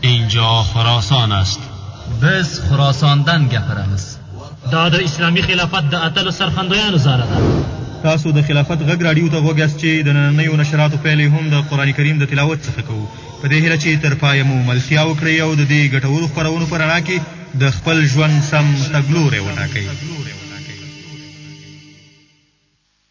اینجا خراسان است بس خراساندن گپرمز دا د اسلامي خلافت د اتلو سرخندویانو زاره ده تاسو د خلافت غږ راډیو ته غوږ یاست چې د نننیو نشراتو پیل هم د قرآن کریم د تلاوت څخه کوو په دې هیله چې تر پایه مو ملتیا وکړئ او د دې ګټورو خپرونو په رڼا کې د خپل ژوند سم تګلوری وټاکئ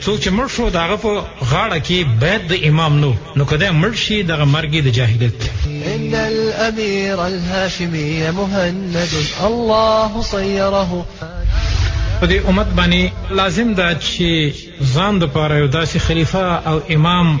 څوک چې مړ شو د هغه په غاړه کې بیعت د امام نه و، نو که دی مړ شي دغه مرګ یې د جاهلیت دی. ان الامير الهاشمي مهند الله صيره. په دې امت باندې لازم ده چې ځان لپاره یو داسې خلیفه او امام.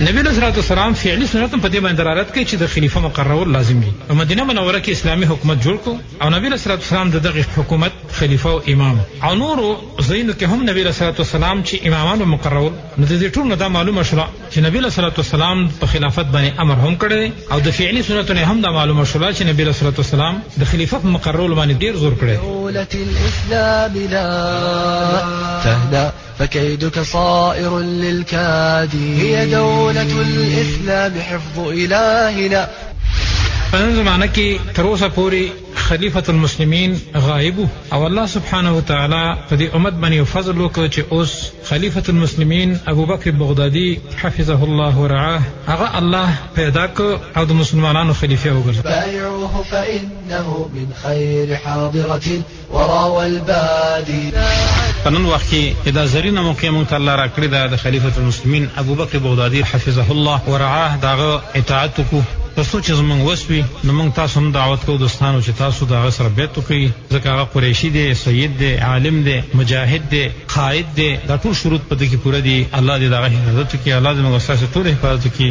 نبی علیہ الصلوۃ والسلام فعلی سنت په دې باندې دلالت کوي چې د خلیفہ مقررول لازم دي په مدینه منوره کې اسلامي حکومت جوړ کو او نبی علیہ الصلوۃ والسلام د دغه حکومت خلیفہ او امام او نور زینو کې هم نبی علیہ الصلوۃ والسلام چې امامان او مقررول نو د دې ټول نه دا معلومه شوه چې نبی علیہ الصلوۃ والسلام په خلافت باندې امر هم کړی او د فعلی سنت نه هم دا معلومه شوه چې نبی علیہ الصلوۃ والسلام د خلیفہ په مقررول باندې ډیر زور کړی فكيدك صائر للكادي هي دولة الإسلام حفظ إلهنا په دې معنی کې تر اوسه پورې خلیفۃ المسلمین غایب او الله سبحانه و تعالی په دې امت باندې فضل وکړ چې اوس خلیفۃ المسلمین ابوبکر بغدادي حفظه الله ورعاه هغه الله پیدا ک او د مسلمانانو خلیفہ وګرځي په نن وخت کې دا زرینه موقع مونږ ته الله راکړې ده د خلیفۃ المسلمین ابوبکر بغدادي حفظه الله ورعاه دغه اطاعت وکړو تر څو چې زمونږ وس وي نو مونږ تاسو هم دعوت کوو دوستانو چې تاسو د هغه سره بیعت وکړئ ځکه هغه قریشي دی سید دی عالم دی مجاهد دی قائد دی دا ټول شروط په دې کې پوره دي الله دې د هغه حفاظت وکړي الله دې موږ ستاسو ټول حفاظت وکړي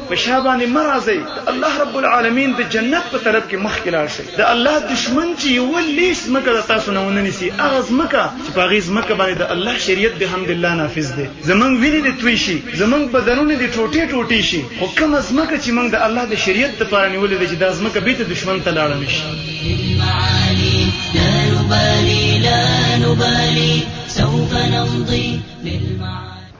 په شا باندې مرزي د الله رب العالمین د جنت په طرف کې مخ کې لاړ شي د الله دشمن چې یو لیس مکه د تاسو نه ونني سي هغه مکه چې په غیز مکه باندې د الله شریعت به حمد الله نافذ دي زمنګ ویني دي توي شي زمنګ بدنونه دي ټوټي ټوټي شي خو کوم از مکه چې موږ د الله د شریعت د پاره نیولې دي چې د از مکه به ته دشمن ته لاړ نشي لا نبالي لا نبالي سوف نمضي للمعالي